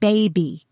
baby.